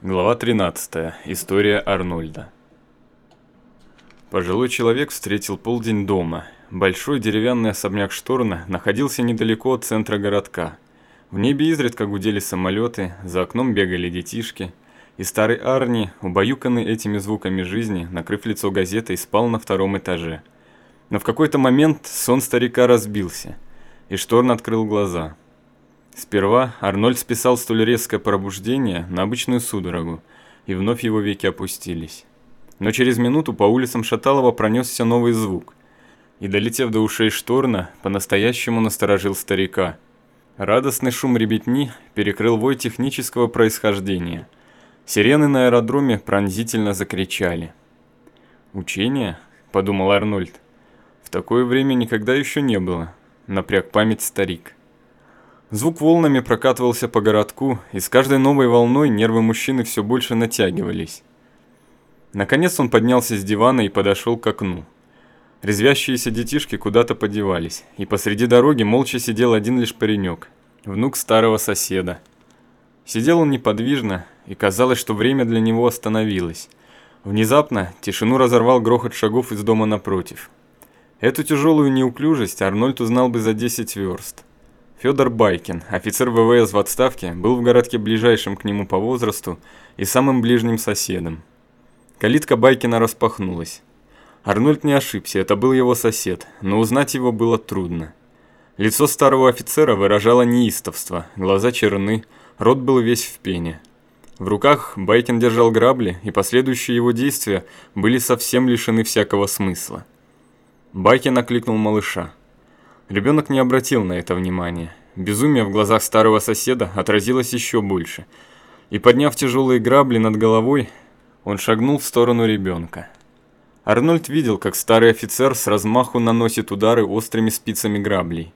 Глава 13. История Арнольда. Пожилой человек встретил полдень дома. Большой деревянный особняк Шторна находился недалеко от центра городка. В небе изредка гудели самолеты, за окном бегали детишки, и старый Арни, убаюканный этими звуками жизни, накрыв лицо газетой, спал на втором этаже. Но в какой-то момент сон старика разбился, и Шторн открыл глаза – Сперва Арнольд списал столь резкое пробуждение на обычную судорогу, и вновь его веки опустились. Но через минуту по улицам Шаталова пронесся новый звук, и, долетев до ушей Шторна, по-настоящему насторожил старика. Радостный шум ребятни перекрыл вой технического происхождения. Сирены на аэродроме пронзительно закричали. «Учение?» – подумал Арнольд. «В такое время никогда еще не было», – напряг память старик. Звук волнами прокатывался по городку, и с каждой новой волной нервы мужчины все больше натягивались. Наконец он поднялся с дивана и подошел к окну. Резвящиеся детишки куда-то подевались, и посреди дороги молча сидел один лишь паренек, внук старого соседа. Сидел он неподвижно, и казалось, что время для него остановилось. Внезапно тишину разорвал грохот шагов из дома напротив. Эту тяжелую неуклюжесть Арнольд узнал бы за 10 верст. Федор Байкин, офицер ВВС в отставке, был в городке ближайшим к нему по возрасту и самым ближним соседом. Калитка Байкина распахнулась. Арнольд не ошибся, это был его сосед, но узнать его было трудно. Лицо старого офицера выражало неистовство, глаза черны, рот был весь в пене. В руках Байкин держал грабли, и последующие его действия были совсем лишены всякого смысла. Байкин окликнул малыша. Ребенок не обратил на это внимания. Безумие в глазах старого соседа отразилось еще больше. И подняв тяжелые грабли над головой, он шагнул в сторону ребенка. Арнольд видел, как старый офицер с размаху наносит удары острыми спицами граблей.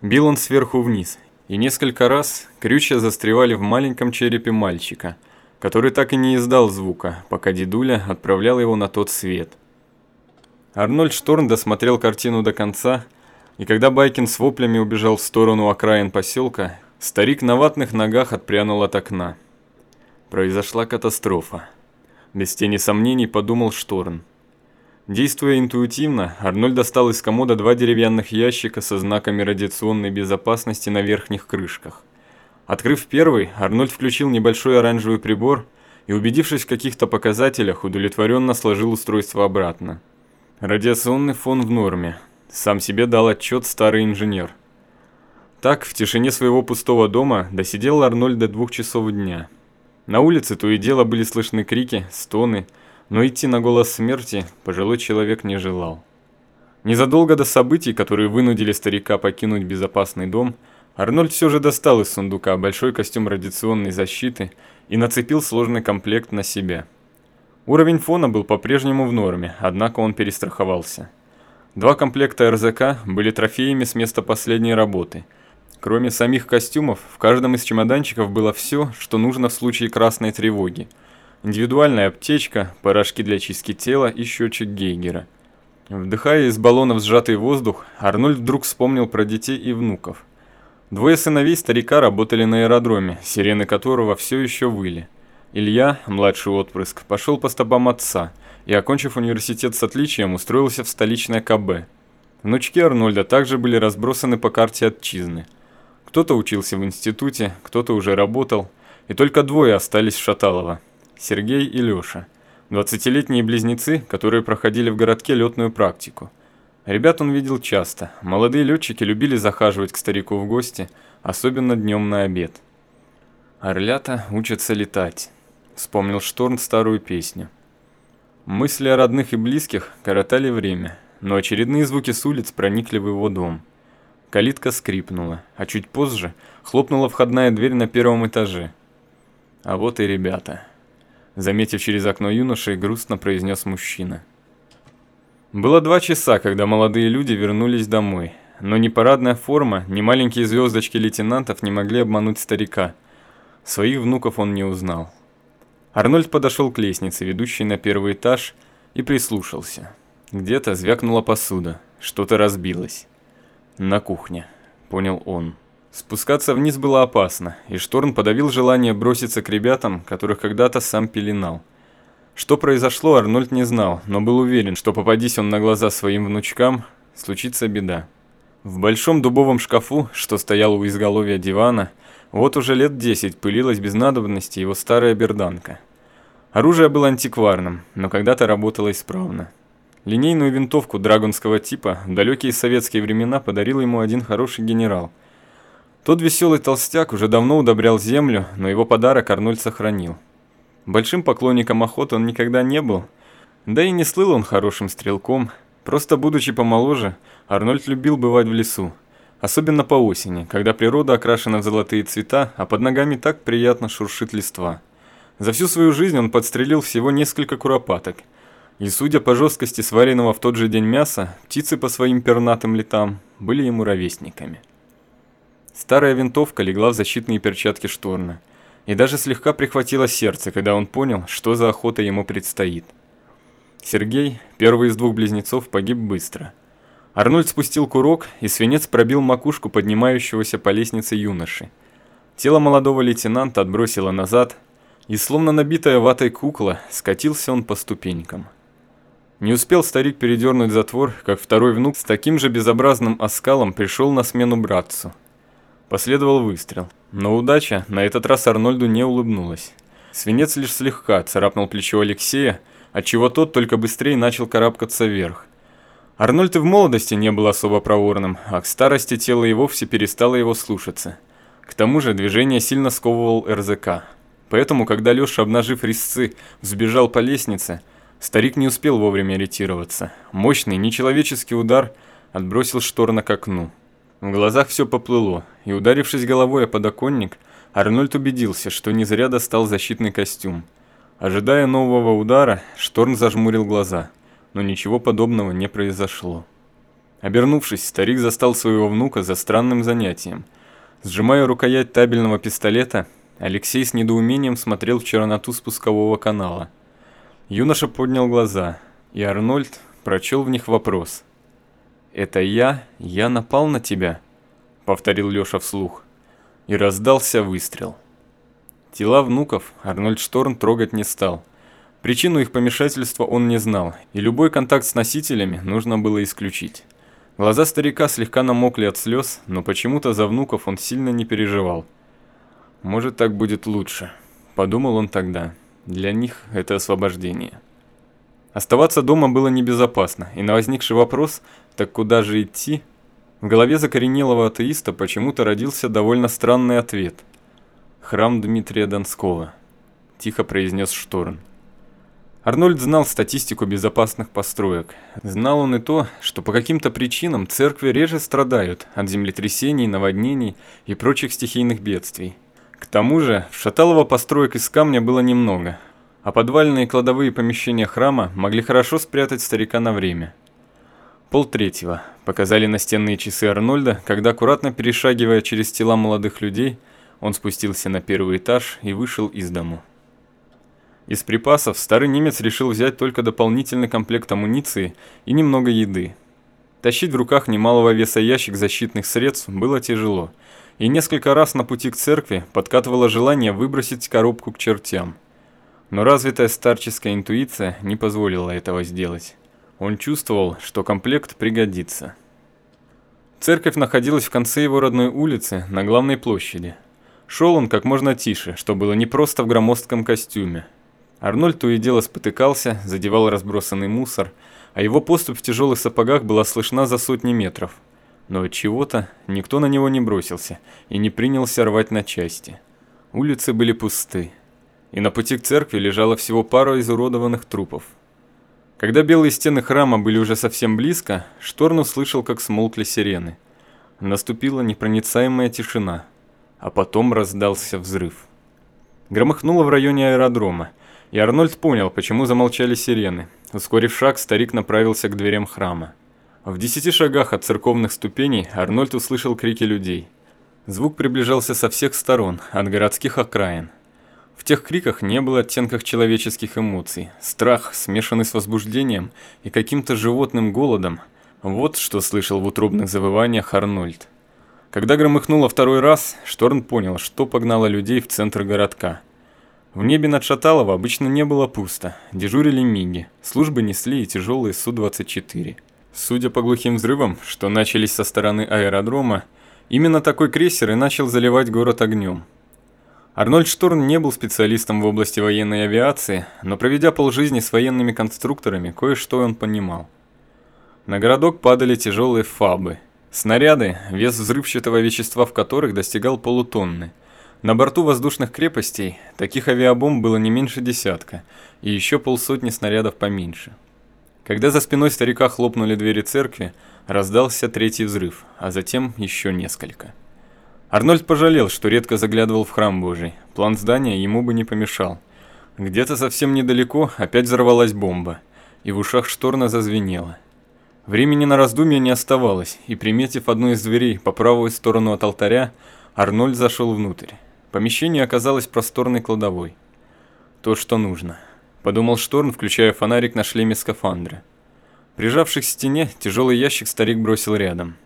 Бил он сверху вниз, и несколько раз крючья застревали в маленьком черепе мальчика, который так и не издал звука, пока дедуля отправлял его на тот свет. Арнольд Шторн досмотрел картину до конца и когда Байкин с воплями убежал в сторону окраин поселка, старик на ватных ногах отпрянул от окна. Произошла катастрофа. Без тени сомнений подумал Шторн. Действуя интуитивно, Арнольд достал из комода два деревянных ящика со знаками радиационной безопасности на верхних крышках. Открыв первый, Арнольд включил небольшой оранжевый прибор и, убедившись в каких-то показателях, удовлетворенно сложил устройство обратно. Радиационный фон в норме, сам себе дал отчет старый инженер. Так, в тишине своего пустого дома досидел Арнольд до двух часов дня. На улице то и дело были слышны крики, стоны, но идти на голос смерти пожилой человек не желал. Незадолго до событий, которые вынудили старика покинуть безопасный дом, Арнольд все же достал из сундука большой костюм радиационной защиты и нацепил сложный комплект на себя. Уровень фона был по-прежнему в норме, однако он перестраховался – Два комплекта РЗК были трофеями с места последней работы. Кроме самих костюмов, в каждом из чемоданчиков было все, что нужно в случае красной тревоги. Индивидуальная аптечка, порошки для чистки тела и счетчик Гейгера. Вдыхая из баллонов сжатый воздух, Арнольд вдруг вспомнил про детей и внуков. Двое сыновей старика работали на аэродроме, сирены которого все еще выли. Илья, младший отпрыск, пошел по стопам отца – и, окончив университет с отличием, устроился в столичное КБ. Внучки Арнольда также были разбросаны по карте отчизны. Кто-то учился в институте, кто-то уже работал, и только двое остались в Шаталово – Сергей и Лёша. Двадцатилетние близнецы, которые проходили в городке летную практику. Ребят он видел часто. Молодые летчики любили захаживать к старику в гости, особенно днем на обед. «Орлята учатся летать», – вспомнил Шторн старую песню. Мысли о родных и близких коротали время, но очередные звуки с улиц проникли в его дом. Калитка скрипнула, а чуть позже хлопнула входная дверь на первом этаже. А вот и ребята. Заметив через окно юноши, грустно произнес мужчина. Было два часа, когда молодые люди вернулись домой, но ни парадная форма, ни маленькие звездочки лейтенантов не могли обмануть старика. Своих внуков он не узнал. Арнольд подошел к лестнице, ведущей на первый этаж, и прислушался. Где-то звякнула посуда, что-то разбилось. На кухне, понял он. Спускаться вниз было опасно, и Шторн подавил желание броситься к ребятам, которых когда-то сам пеленал. Что произошло, Арнольд не знал, но был уверен, что попадись он на глаза своим внучкам, случится беда. В большом дубовом шкафу, что стоял у изголовья дивана, вот уже лет десять пылилась без надобности его старая берданка. Оружие было антикварным, но когда-то работало исправно. Линейную винтовку драгунского типа в далекие советские времена подарил ему один хороший генерал. Тот веселый толстяк уже давно удобрял землю, но его подарок Арнольд сохранил. Большим поклонником охоты он никогда не был, да и не слыл он хорошим стрелком. Просто будучи помоложе, Арнольд любил бывать в лесу. Особенно по осени, когда природа окрашена в золотые цвета, а под ногами так приятно шуршит листва. За всю свою жизнь он подстрелил всего несколько куропаток. И судя по жесткости сваренного в тот же день мяса, птицы по своим пернатым летам были ему ровесниками. Старая винтовка легла в защитные перчатки Шторна – и даже слегка прихватило сердце, когда он понял, что за охота ему предстоит. Сергей, первый из двух близнецов, погиб быстро. Арнольд спустил курок, и свинец пробил макушку поднимающегося по лестнице юноши. Тело молодого лейтенанта отбросило назад, и словно набитая ватой кукла, скатился он по ступенькам. Не успел старик передернуть затвор, как второй внук с таким же безобразным оскалом пришел на смену братцу – Последовал выстрел. Но удача на этот раз Арнольду не улыбнулась. Свинец лишь слегка царапнул плечо Алексея, отчего тот только быстрее начал карабкаться вверх. Арнольд и в молодости не был особо проворным, а к старости тело и вовсе перестало его слушаться. К тому же движение сильно сковывал РЗК. Поэтому, когда Леша, обнажив резцы, взбежал по лестнице, старик не успел вовремя ориентироваться. Мощный, нечеловеческий удар отбросил Шторна к окну. В глазах все поплыло, и ударившись головой о подоконник, Арнольд убедился, что не зря достал защитный костюм. Ожидая нового удара, Шторм зажмурил глаза, но ничего подобного не произошло. Обернувшись, старик застал своего внука за странным занятием. Сжимая рукоять табельного пистолета, Алексей с недоумением смотрел в черноту спускового канала. Юноша поднял глаза, и Арнольд прочел в них вопрос – «Это я? Я напал на тебя?» — повторил Лёша вслух. И раздался выстрел. Тела внуков Арнольд Шторн трогать не стал. Причину их помешательства он не знал, и любой контакт с носителями нужно было исключить. Глаза старика слегка намокли от слез, но почему-то за внуков он сильно не переживал. «Может, так будет лучше», — подумал он тогда. «Для них это освобождение». Оставаться дома было небезопасно, и на возникший вопрос «так куда же идти?» в голове закоренелого атеиста почему-то родился довольно странный ответ. «Храм Дмитрия Донского», – тихо произнес Шторн. Арнольд знал статистику безопасных построек. Знал он и то, что по каким-то причинам церкви реже страдают от землетрясений, наводнений и прочих стихийных бедствий. К тому же, в Шаталово построек из камня было немного, а подвальные кладовые помещения храма могли хорошо спрятать старика на время. Пол третьего. Показали настенные часы Арнольда, когда, аккуратно перешагивая через тела молодых людей, он спустился на первый этаж и вышел из дому. Из припасов старый немец решил взять только дополнительный комплект амуниции и немного еды. Тащить в руках немалого веса ящик защитных средств было тяжело, и несколько раз на пути к церкви подкатывало желание выбросить коробку к чертям – но развитая старческая интуиция не позволила этого сделать. Он чувствовал, что комплект пригодится. Церковь находилась в конце его родной улицы, на главной площади. Шел он как можно тише, что было не просто в громоздком костюме. Арнольд то и дело спотыкался, задевал разбросанный мусор, а его поступь в тяжелых сапогах была слышна за сотни метров. Но от чего-то никто на него не бросился и не принялся рвать на части. Улицы были пусты и на пути к церкви лежало всего пара изуродованных трупов. Когда белые стены храма были уже совсем близко, Шторн услышал, как смолкли сирены. Наступила непроницаемая тишина, а потом раздался взрыв. Громыхнуло в районе аэродрома, и Арнольд понял, почему замолчали сирены. Ускорив шаг, старик направился к дверям храма. В десяти шагах от церковных ступеней Арнольд услышал крики людей. Звук приближался со всех сторон, от городских окраин. В тех криках не было оттенков человеческих эмоций. Страх, смешанный с возбуждением и каким-то животным голодом. Вот что слышал в утробных завываниях Арнольд. Когда громыхнуло второй раз, Шторн понял, что погнало людей в центр городка. В небе над Шаталово обычно не было пусто, дежурили миги, службы несли и тяжелые Су-24. Судя по глухим взрывам, что начались со стороны аэродрома, именно такой крейсер и начал заливать город огнем. Арнольд Шторн не был специалистом в области военной авиации, но проведя полжизни с военными конструкторами, кое-что он понимал. На городок падали тяжелые фабы – Снаряды, вес взрывчатого вещества в которых достигал полутонны. На борту воздушных крепостей таких авиабомб было не меньше десятка, и еще полсотни снарядов поменьше. Когда за спиной старика хлопнули двери церкви, раздался третий взрыв, а затем еще несколько. Арнольд пожалел, что редко заглядывал в храм Божий. План здания ему бы не помешал. Где-то совсем недалеко опять взорвалась бомба, и в ушах шторна зазвенело. Времени на раздумья не оставалось, и приметив одну из дверей по правую сторону от алтаря, Арнольд зашел внутрь. Помещение оказалось просторной кладовой. То, что нужно. Подумал Шторн, включая фонарик на шлеме скафандра. Прижавшись к стене, тяжелый ящик старик бросил рядом.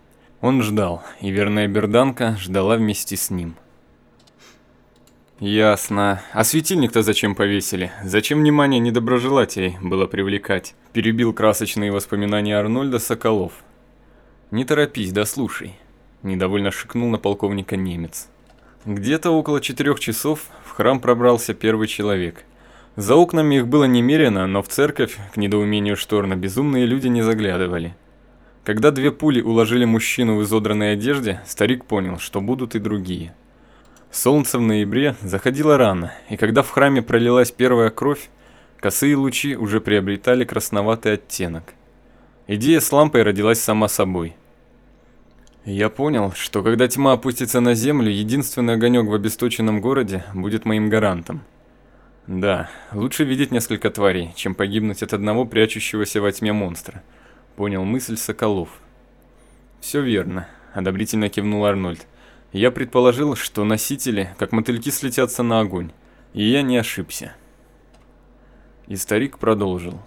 Он ждал, и верная берданка ждала вместе с ним. Ясно. А светильник-то зачем повесили? Зачем внимание недоброжелателей было привлекать? Перебил красочные воспоминания Арнольда Соколов. Не торопись, да слушай. Недовольно шикнул на полковника немец. Где-то около четырех часов в храм пробрался первый человек. За окнами их было немерено, но в церковь, к недоумению Шторна, безумные люди не заглядывали. Когда две пули уложили мужчину в изодранной одежде, старик понял, что будут и другие. Солнце в ноябре заходило рано, и когда в храме пролилась первая кровь, косые лучи уже приобретали красноватый оттенок. Идея с лампой родилась сама собой. Я понял, что когда тьма опустится на землю, единственный огонек в обесточенном городе будет моим гарантом. Да, лучше видеть несколько тварей, чем погибнуть от одного прячущегося во тьме монстра. Понял мысль Соколов. Все верно, одобрительно кивнул Арнольд. Я предположил, что носители, как мотыльки, слетятся на огонь. И я не ошибся. И старик продолжил.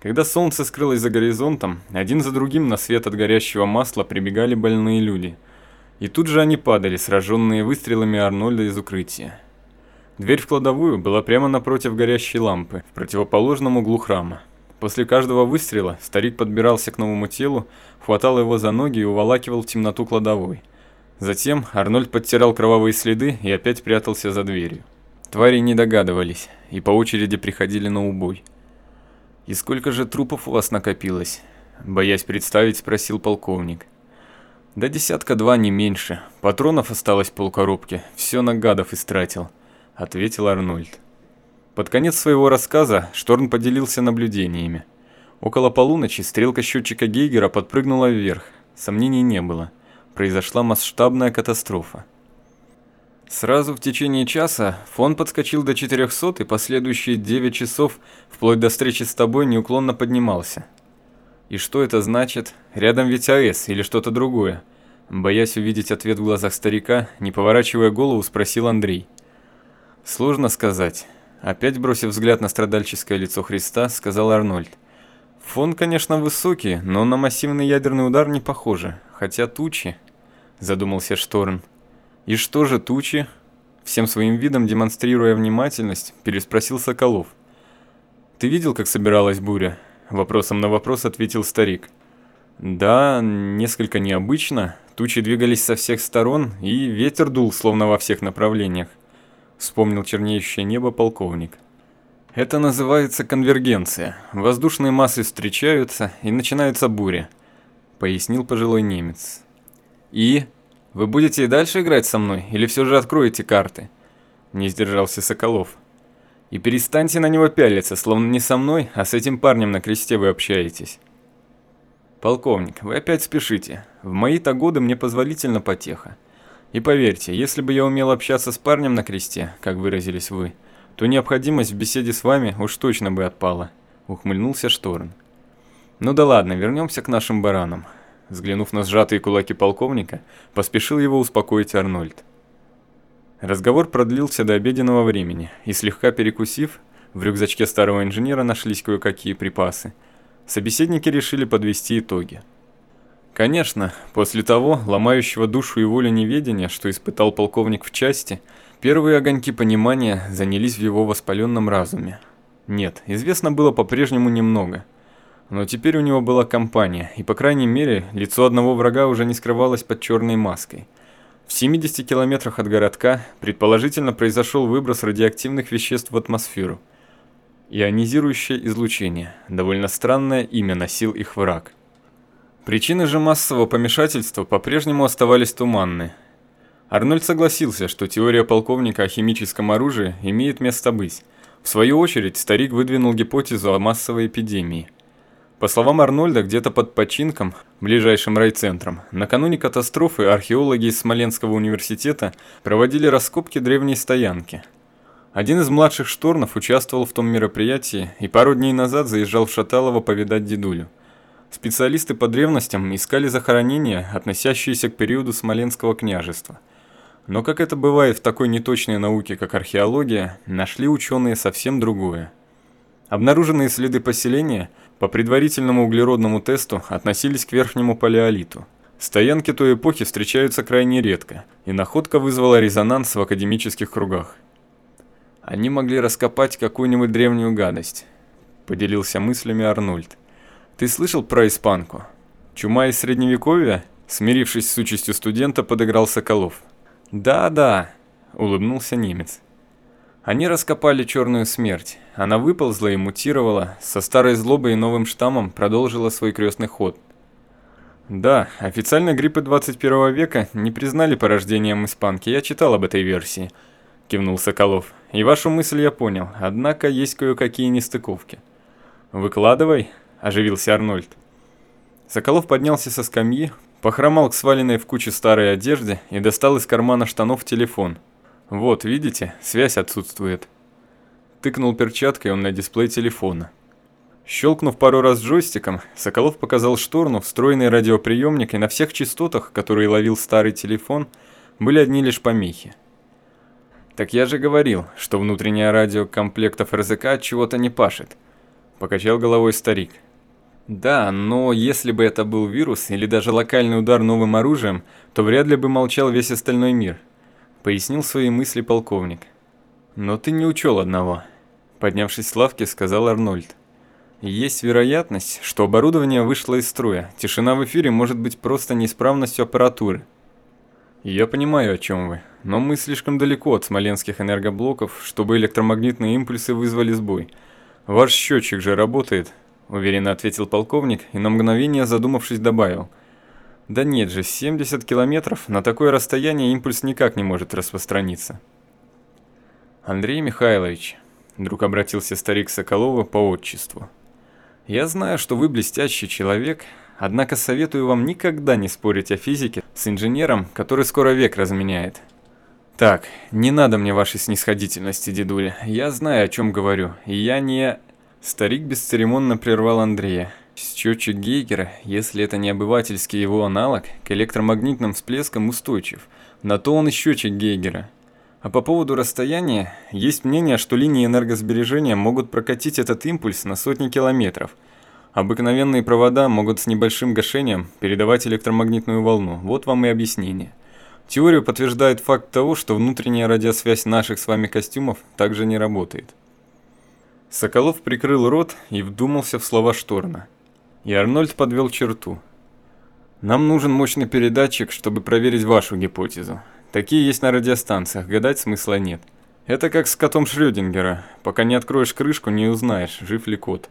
Когда солнце скрылось за горизонтом, один за другим на свет от горящего масла прибегали больные люди. И тут же они падали, сраженные выстрелами Арнольда из укрытия. Дверь в кладовую была прямо напротив горящей лампы, в противоположном углу храма. После каждого выстрела старик подбирался к новому телу, хватал его за ноги и уволакивал в темноту кладовой – Затем Арнольд подтирал кровавые следы и опять прятался за дверью. Твари не догадывались и по очереди приходили на убой. «И сколько же трупов у вас накопилось?» Боясь представить, спросил полковник. «Да десятка-два, не меньше. Патронов осталось полкоробки. Все на гадов истратил», — ответил Арнольд. Под конец своего рассказа Шторн поделился наблюдениями. Около полуночи стрелка счетчика Гейгера подпрыгнула вверх. Сомнений не было произошла масштабная катастрофа. Сразу в течение часа фон подскочил до 400 и последующие 9 часов, вплоть до встречи с тобой, неуклонно поднимался. И что это значит? Рядом ведь АЭС или что-то другое? Боясь увидеть ответ в глазах старика, не поворачивая голову, спросил Андрей. Сложно сказать. Опять бросив взгляд на страдальческое лицо Христа, сказал Арнольд. Фон, конечно, высокий, но на массивный ядерный удар не похоже, хотя тучи задумался Шторн. И что же тучи? Всем своим видом демонстрируя внимательность, переспросил Соколов. Ты видел, как собиралась буря? Вопросом на вопрос ответил старик. Да, несколько необычно. Тучи двигались со всех сторон, и ветер дул словно во всех направлениях. Вспомнил чернеющее небо полковник. Это называется конвергенция. Воздушные массы встречаются, и начинается буря, пояснил пожилой немец. «И? Вы будете и дальше играть со мной, или все же откроете карты?» Не сдержался Соколов. «И перестаньте на него пялиться, словно не со мной, а с этим парнем на кресте вы общаетесь». «Полковник, вы опять спешите. В мои-то годы мне позволительно потеха. И поверьте, если бы я умел общаться с парнем на кресте, как выразились вы, то необходимость в беседе с вами уж точно бы отпала», — ухмыльнулся Шторн. «Ну да ладно, вернемся к нашим баранам. Взглянув на сжатые кулаки полковника, поспешил его успокоить Арнольд. Разговор продлился до обеденного времени, и слегка перекусив, в рюкзачке старого инженера нашлись кое-какие припасы. Собеседники решили подвести итоги. Конечно, после того, ломающего душу и волю неведения, что испытал полковник в части, первые огоньки понимания занялись в его воспаленном разуме. Нет, известно было по-прежнему немного. Но теперь у него была компания, и по крайней мере, лицо одного врага уже не скрывалось под черной маской. В 70 километрах от городка, предположительно, произошел выброс радиоактивных веществ в атмосферу. Ионизирующее излучение. Довольно странное имя носил их враг. Причины же массового помешательства по-прежнему оставались туманны. Арнольд согласился, что теория полковника о химическом оружии имеет место быть, в свою очередь, старик выдвинул гипотезу о массовой эпидемии. По словам Арнольда, где-то под починком, ближайшим райцентром, накануне катастрофы археологи из Смоленского университета проводили раскопки древней стоянки. Один из младших Шторнов участвовал в том мероприятии и пару дней назад заезжал в Шаталово повидать дедулю. Специалисты по древностям искали захоронения, относящиеся к периоду Смоленского княжества – но как это бывает в такой неточной науке, как археология, нашли ученые совсем другое. Обнаруженные следы поселения по предварительному углеродному тесту относились к верхнему палеолиту. Стоянки той эпохи встречаются крайне редко, и находка вызвала резонанс в академических кругах. Они могли раскопать какую-нибудь древнюю гадость, поделился мыслями Арнольд. Ты слышал про испанку? Чума из средневековья? Смирившись с участью студента, подыграл Соколов. «Да-да», — улыбнулся немец. Они раскопали черную смерть. Она выползла и мутировала, со старой злобой и новым штаммом продолжила свой крестный ход. Да, официально гриппы 21 века не признали порождением испанки, я читал об этой версии, кивнул Соколов. И вашу мысль я понял, однако есть кое-какие нестыковки. Выкладывай, оживился Арнольд. Соколов поднялся со скамьи, Похромал к сваленной в куче старой одежде и достал из кармана штанов телефон. Вот, видите, связь отсутствует. Тыкнул перчаткой он на дисплей телефона. Щелкнув пару раз джойстиком, Соколов показал Шторну встроенный радиоприемник, и на всех частотах, которые ловил старый телефон, были одни лишь помехи. «Так я же говорил, что внутреннее радио комплектов РЗК чего-то не пашет», – покачал головой старик. Да, но если бы это был вирус или даже локальный удар новым оружием, то вряд ли бы молчал весь остальной мир, пояснил свои мысли полковник. Но ты не учел одного, поднявшись с лавки, сказал Арнольд. Есть вероятность, что оборудование вышло из строя. Тишина в эфире может быть просто неисправностью аппаратуры. Я понимаю, о чем вы, но мы слишком далеко от смоленских энергоблоков, чтобы электромагнитные импульсы вызвали сбой. Ваш счетчик же работает, уверенно ответил полковник и на мгновение задумавшись добавил. Да нет же, 70 километров, на такое расстояние импульс никак не может распространиться. Андрей Михайлович, вдруг обратился старик Соколова по отчеству. Я знаю, что вы блестящий человек, однако советую вам никогда не спорить о физике с инженером, который скоро век разменяет. Так, не надо мне вашей снисходительности, дедуля. Я знаю, о чем говорю, и я не Старик бесцеремонно прервал Андрея. Счетчик Гейгера, если это не обывательский его аналог, к электромагнитным всплескам устойчив. На то он и счетчик Гейгера. А по поводу расстояния, есть мнение, что линии энергосбережения могут прокатить этот импульс на сотни километров. Обыкновенные провода могут с небольшим гашением передавать электромагнитную волну. Вот вам и объяснение. Теорию подтверждает факт того, что внутренняя радиосвязь наших с вами костюмов также не работает. Соколов прикрыл рот и вдумался в слова Шторна. И Арнольд подвел черту. Нам нужен мощный передатчик, чтобы проверить вашу гипотезу. Такие есть на радиостанциях, гадать смысла нет. Это как с котом Шрёдингера. Пока не откроешь крышку, не узнаешь, жив ли кот.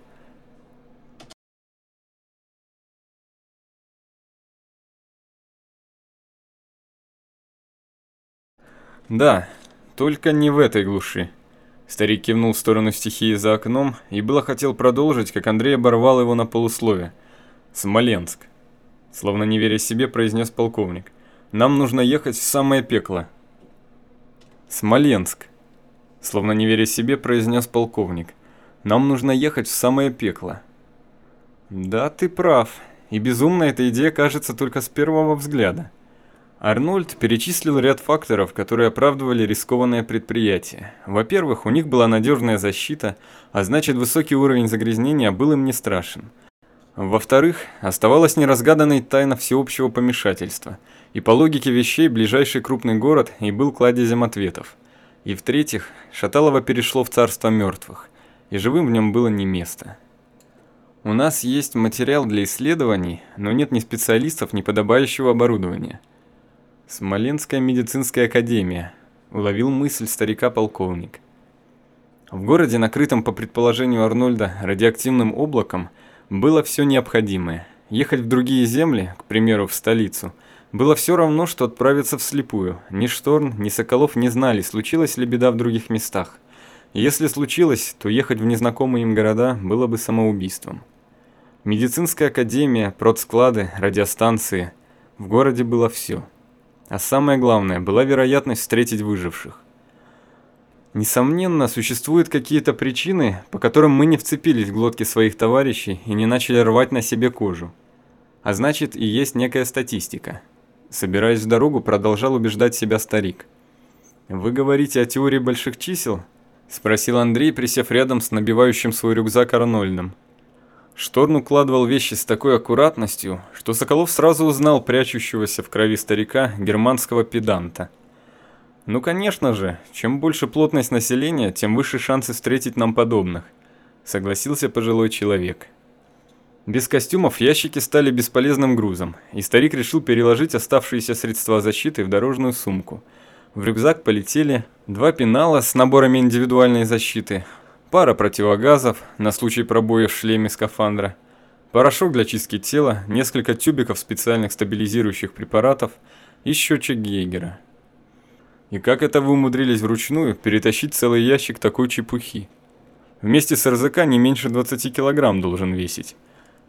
Да, только не в этой глуши. Старик кивнул в сторону стихии за окном и было хотел продолжить, как Андрей оборвал его на полуслове. «Смоленск», — словно не веря себе, произнес полковник. «Нам нужно ехать в самое пекло». «Смоленск», — словно не веря себе, произнес полковник. «Нам нужно ехать в самое пекло». «Да, ты прав, и безумно эта идея кажется только с первого взгляда». Арнольд перечислил ряд факторов, которые оправдывали рискованное предприятие. Во-первых, у них была надежная защита, а значит высокий уровень загрязнения был им не страшен. Во-вторых, оставалась неразгаданной тайна всеобщего помешательства, и по логике вещей ближайший крупный город и был кладезем ответов. И в-третьих, Шаталово перешло в царство мертвых, и живым в нем было не место. У нас есть материал для исследований, но нет ни специалистов, ни подобающего оборудования. Смоленская медицинская академия, уловил мысль старика полковник. В городе, накрытом по предположению Арнольда радиоактивным облаком, было все необходимое. Ехать в другие земли, к примеру, в столицу, было все равно, что отправиться вслепую. Ни Шторн, ни Соколов не знали, случилась ли беда в других местах. Если случилось, то ехать в незнакомые им города было бы самоубийством. Медицинская академия, продсклады, радиостанции. В городе было все. А самое главное, была вероятность встретить выживших. Несомненно, существуют какие-то причины, по которым мы не вцепились в глотки своих товарищей и не начали рвать на себе кожу. А значит, и есть некая статистика. Собираясь в дорогу, продолжал убеждать себя старик. «Вы говорите о теории больших чисел?» – спросил Андрей, присев рядом с набивающим свой рюкзак Арнольдом. Шторн укладывал вещи с такой аккуратностью, что Соколов сразу узнал прячущегося в крови старика германского педанта – ну конечно же, чем больше плотность населения, тем выше шансы встретить нам подобных, согласился пожилой человек. Без костюмов ящики стали бесполезным грузом, и старик решил переложить оставшиеся средства защиты в дорожную сумку. В рюкзак полетели два пенала с наборами индивидуальной защиты, пара противогазов на случай пробоя в шлеме скафандра, порошок для чистки тела, несколько тюбиков специальных стабилизирующих препаратов и счетчик Гейгера. И как это вы умудрились вручную перетащить целый ящик такой чепухи? Вместе с РЗК не меньше 20 килограмм должен весить.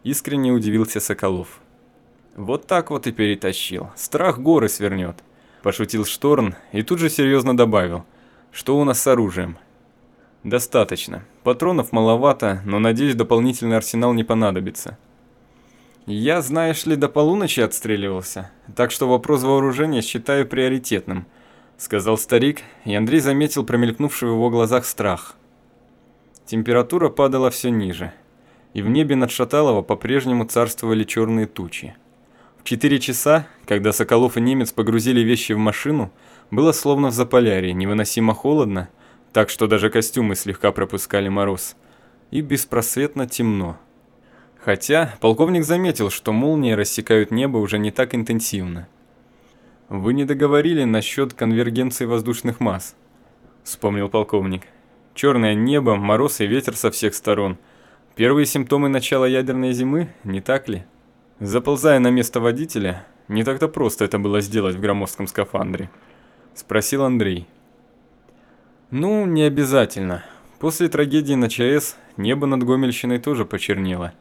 Искренне удивился Соколов. Вот так вот и перетащил. Страх горы свернет. Пошутил Шторн и тут же серьезно добавил. Что у нас с оружием? Достаточно. Патронов маловато, но надеюсь, дополнительный арсенал не понадобится. Я, знаешь ли, до полуночи отстреливался, так что вопрос вооружения считаю приоритетным – сказал старик, и Андрей заметил промелькнувший в его глазах страх. Температура падала все ниже, и в небе над Шаталово по-прежнему царствовали черные тучи. В четыре часа, когда Соколов и немец погрузили вещи в машину, было словно в Заполярье, невыносимо холодно, так что даже костюмы слегка пропускали мороз, и беспросветно темно. Хотя полковник заметил, что молнии рассекают небо уже не так интенсивно. «Вы не договорили насчет конвергенции воздушных масс», — вспомнил полковник. «Черное небо, мороз и ветер со всех сторон. Первые симптомы начала ядерной зимы, не так ли?» Заползая на место водителя, не так-то просто это было сделать в громоздком скафандре, спросил Андрей. «Ну, не обязательно. После трагедии на ЧАЭС небо над Гомельщиной тоже почернело.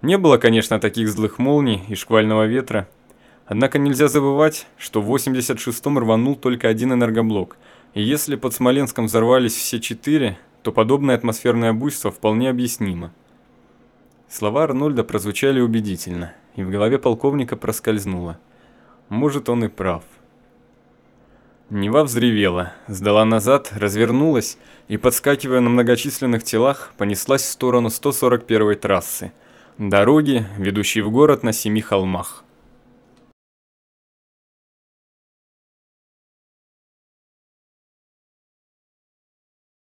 Не было, конечно, таких злых молний и шквального ветра, Однако нельзя забывать, что в 86-м рванул только один энергоблок, и если под Смоленском взорвались все четыре, то подобное атмосферное буйство вполне объяснимо. Слова Арнольда прозвучали убедительно, и в голове полковника проскользнуло. Может, он и прав. Нева взревела, сдала назад, развернулась и, подскакивая на многочисленных телах, понеслась в сторону 141-й трассы, дороги, ведущей в город на семи холмах.